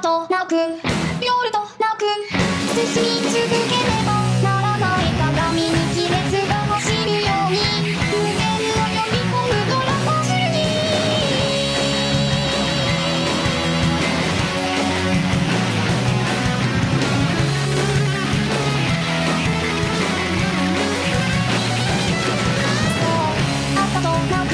さとなく夜となく進み続ければならない鏡に亀裂が走るように無限を呼み込むドラマ汁にあとなく